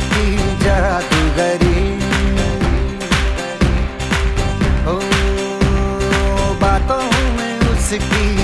उसकी जादूगरी ओ बातों में उसकी